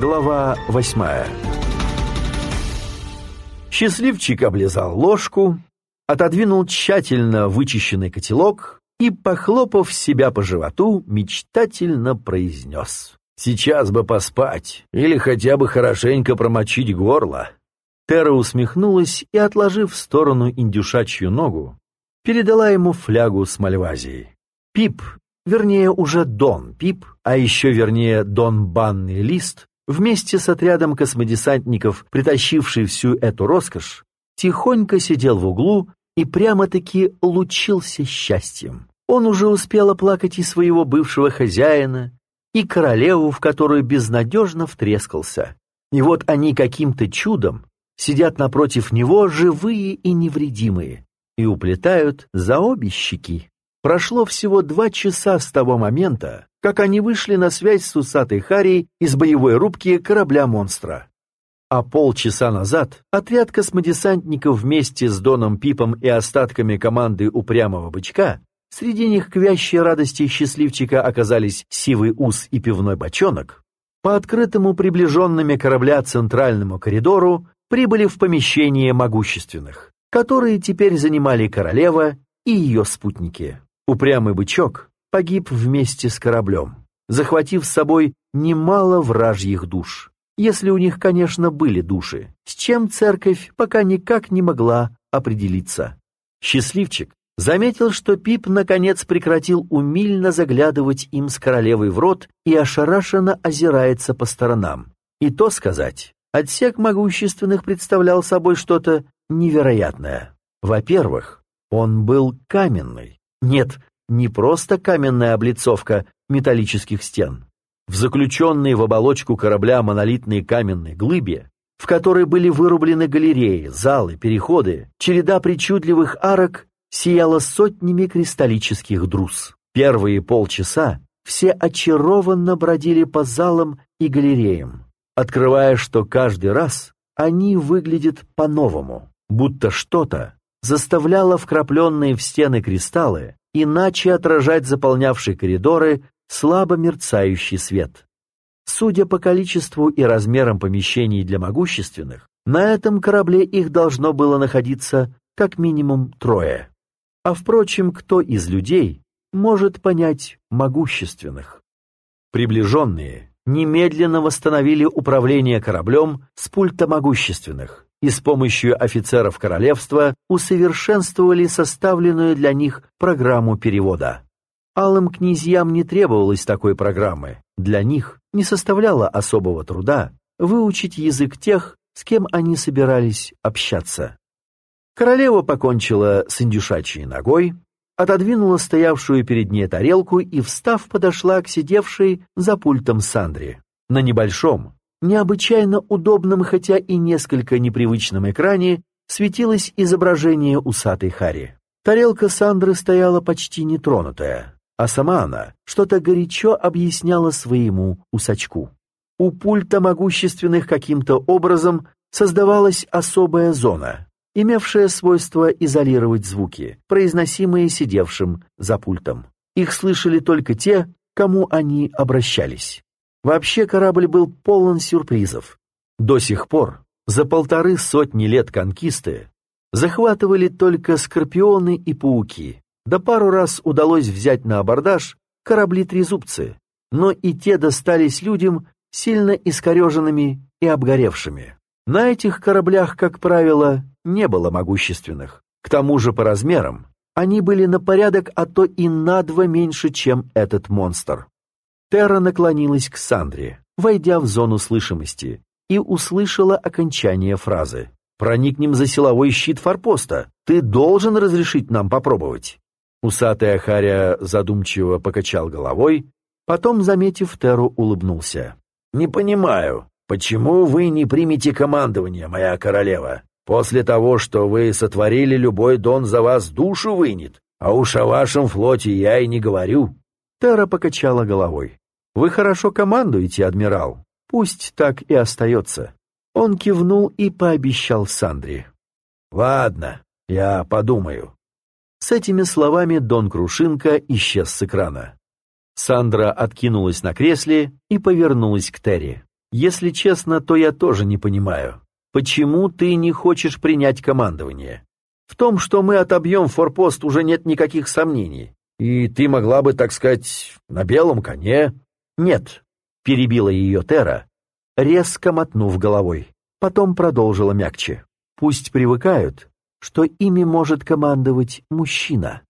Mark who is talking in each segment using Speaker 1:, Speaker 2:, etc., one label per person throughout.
Speaker 1: Глава восьмая Счастливчик облизал ложку, отодвинул тщательно вычищенный котелок и, похлопав себя по животу, мечтательно произнес. «Сейчас бы поспать или хотя бы хорошенько промочить горло». Тера усмехнулась и, отложив в сторону индюшачью ногу, передала ему флягу с мальвазией. Пип, вернее уже Дон Пип, а еще вернее Дон Банный Лист, вместе с отрядом космодесантников, притащивший всю эту роскошь, тихонько сидел в углу и прямо-таки лучился счастьем. Он уже успел оплакать и своего бывшего хозяина, и королеву, в которую безнадежно втрескался. И вот они каким-то чудом сидят напротив него живые и невредимые и уплетают за обе щеки. Прошло всего два часа с того момента, как они вышли на связь с усатой Харри из боевой рубки корабля-монстра. А полчаса назад отряд космодесантников вместе с Доном Пипом и остатками команды упрямого бычка, среди них к вящей радости счастливчика оказались сивый ус и пивной бочонок, по открытому приближенными корабля центральному коридору прибыли в помещение могущественных, которые теперь занимали королева и ее спутники. Упрямый бычок погиб вместе с кораблем, захватив с собой немало вражьих душ. Если у них, конечно, были души, с чем церковь пока никак не могла определиться. Счастливчик заметил, что Пип наконец прекратил умильно заглядывать им с королевой в рот и ошарашенно озирается по сторонам. И то сказать, отсек могущественных представлял собой что-то невероятное. Во-первых, он был каменный, нет, не просто каменная облицовка металлических стен. В заключенной в оболочку корабля монолитной каменной глыбе, в которой были вырублены галереи, залы, переходы, череда причудливых арок сияла сотнями кристаллических друз. Первые полчаса все очарованно бродили по залам и галереям, открывая, что каждый раз они выглядят по-новому, будто что-то заставляла вкрапленные в стены кристаллы иначе отражать заполнявшие коридоры слабо мерцающий свет. Судя по количеству и размерам помещений для могущественных, на этом корабле их должно было находиться как минимум трое. А впрочем, кто из людей может понять могущественных? Приближенные немедленно восстановили управление кораблем с пульта могущественных, и с помощью офицеров королевства усовершенствовали составленную для них программу перевода. Алым князьям не требовалось такой программы, для них не составляло особого труда выучить язык тех, с кем они собирались общаться. Королева покончила с индюшачьей ногой, отодвинула стоявшую перед ней тарелку и, встав, подошла к сидевшей за пультом Сандре. На небольшом, необычайно удобном, хотя и несколько непривычном экране светилось изображение усатой Хари. Тарелка Сандры стояла почти нетронутая, а сама она что-то горячо объясняла своему усачку. У пульта могущественных каким-то образом создавалась особая зона, имевшая свойство изолировать звуки, произносимые сидевшим за пультом. Их слышали только те, кому они обращались. Вообще корабль был полон сюрпризов. До сих пор, за полторы сотни лет конкисты, захватывали только скорпионы и пауки, да пару раз удалось взять на абордаж корабли-трезубцы, но и те достались людям сильно искореженными и обгоревшими. На этих кораблях, как правило, не было могущественных. К тому же по размерам они были на порядок, а то и на два меньше, чем этот монстр. Терра наклонилась к Сандре, войдя в зону слышимости, и услышала окончание фразы. «Проникнем за силовой щит форпоста. Ты должен разрешить нам попробовать». Усатый Ахаря задумчиво покачал головой, потом, заметив Терру, улыбнулся. «Не понимаю, почему вы не примете командование, моя королева? После того, что вы сотворили, любой дон за вас душу вынет, а уж о вашем флоте я и не говорю». Тера покачала головой. «Вы хорошо командуете, адмирал. Пусть так и остается». Он кивнул и пообещал Сандре. «Ладно, я подумаю». С этими словами Дон Крушинка исчез с экрана. Сандра откинулась на кресле и повернулась к Терри. Если честно, то я тоже не понимаю, почему ты не хочешь принять командование. В том, что мы отобьем форпост, уже нет никаких сомнений. И ты могла бы, так сказать, на белом коне. Нет, перебила ее Тера, резко мотнув головой. Потом продолжила мягче. Пусть привыкают, что ими может командовать мужчина.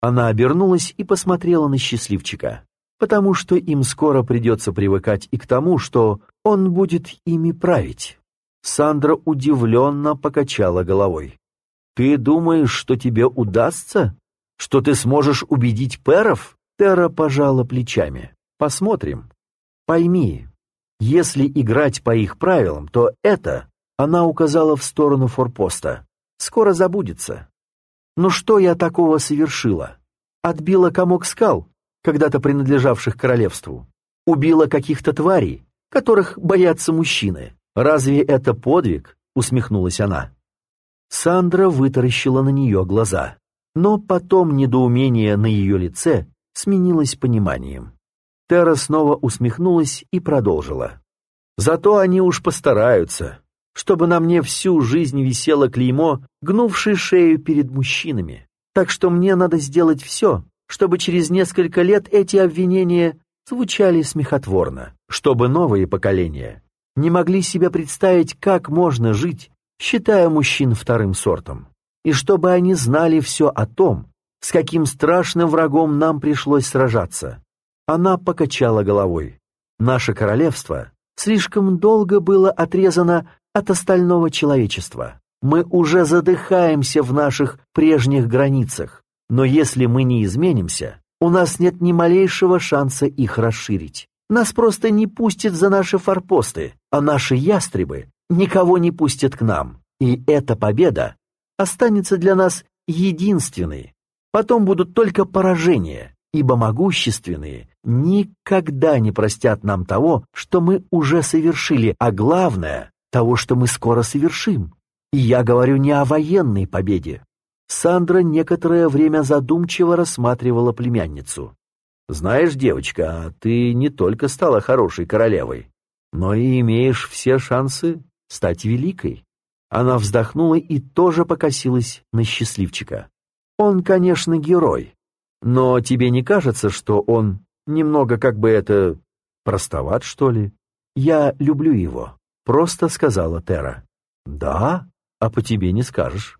Speaker 1: Она обернулась и посмотрела на счастливчика, потому что им скоро придется привыкать и к тому, что он будет ими править. Сандра удивленно покачала головой. «Ты думаешь, что тебе удастся? Что ты сможешь убедить перов?» Тера пожала плечами. «Посмотрим. Пойми, если играть по их правилам, то это...» Она указала в сторону форпоста. «Скоро забудется. Но что я такого совершила? Отбила комок скал, когда-то принадлежавших королевству. Убила каких-то тварей, которых боятся мужчины. Разве это подвиг?» — усмехнулась она. Сандра вытаращила на нее глаза, но потом недоумение на ее лице сменилось пониманием. Тера снова усмехнулась и продолжила. «Зато они уж постараются, чтобы на мне всю жизнь висело клеймо, гнувшее шею перед мужчинами. Так что мне надо сделать все, чтобы через несколько лет эти обвинения звучали смехотворно, чтобы новые поколения не могли себе представить, как можно жить, считая мужчин вторым сортом, и чтобы они знали все о том, с каким страшным врагом нам пришлось сражаться. Она покачала головой. Наше королевство слишком долго было отрезано от остального человечества. Мы уже задыхаемся в наших прежних границах, но если мы не изменимся, у нас нет ни малейшего шанса их расширить. Нас просто не пустят за наши форпосты, а наши ястребы никого не пустят к нам. И эта победа останется для нас единственной. Потом будут только поражения, ибо могущественные никогда не простят нам того, что мы уже совершили, а главное, того, что мы скоро совершим. И я говорю не о военной победе. Сандра некоторое время задумчиво рассматривала племянницу. «Знаешь, девочка, ты не только стала хорошей королевой, но и имеешь все шансы стать великой». Она вздохнула и тоже покосилась на счастливчика. «Он, конечно, герой, но тебе не кажется, что он немного как бы это... простоват, что ли? Я люблю его», — просто сказала Тера. «Да? А по тебе не скажешь».